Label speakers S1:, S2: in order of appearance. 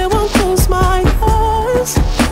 S1: I won't close my eyes.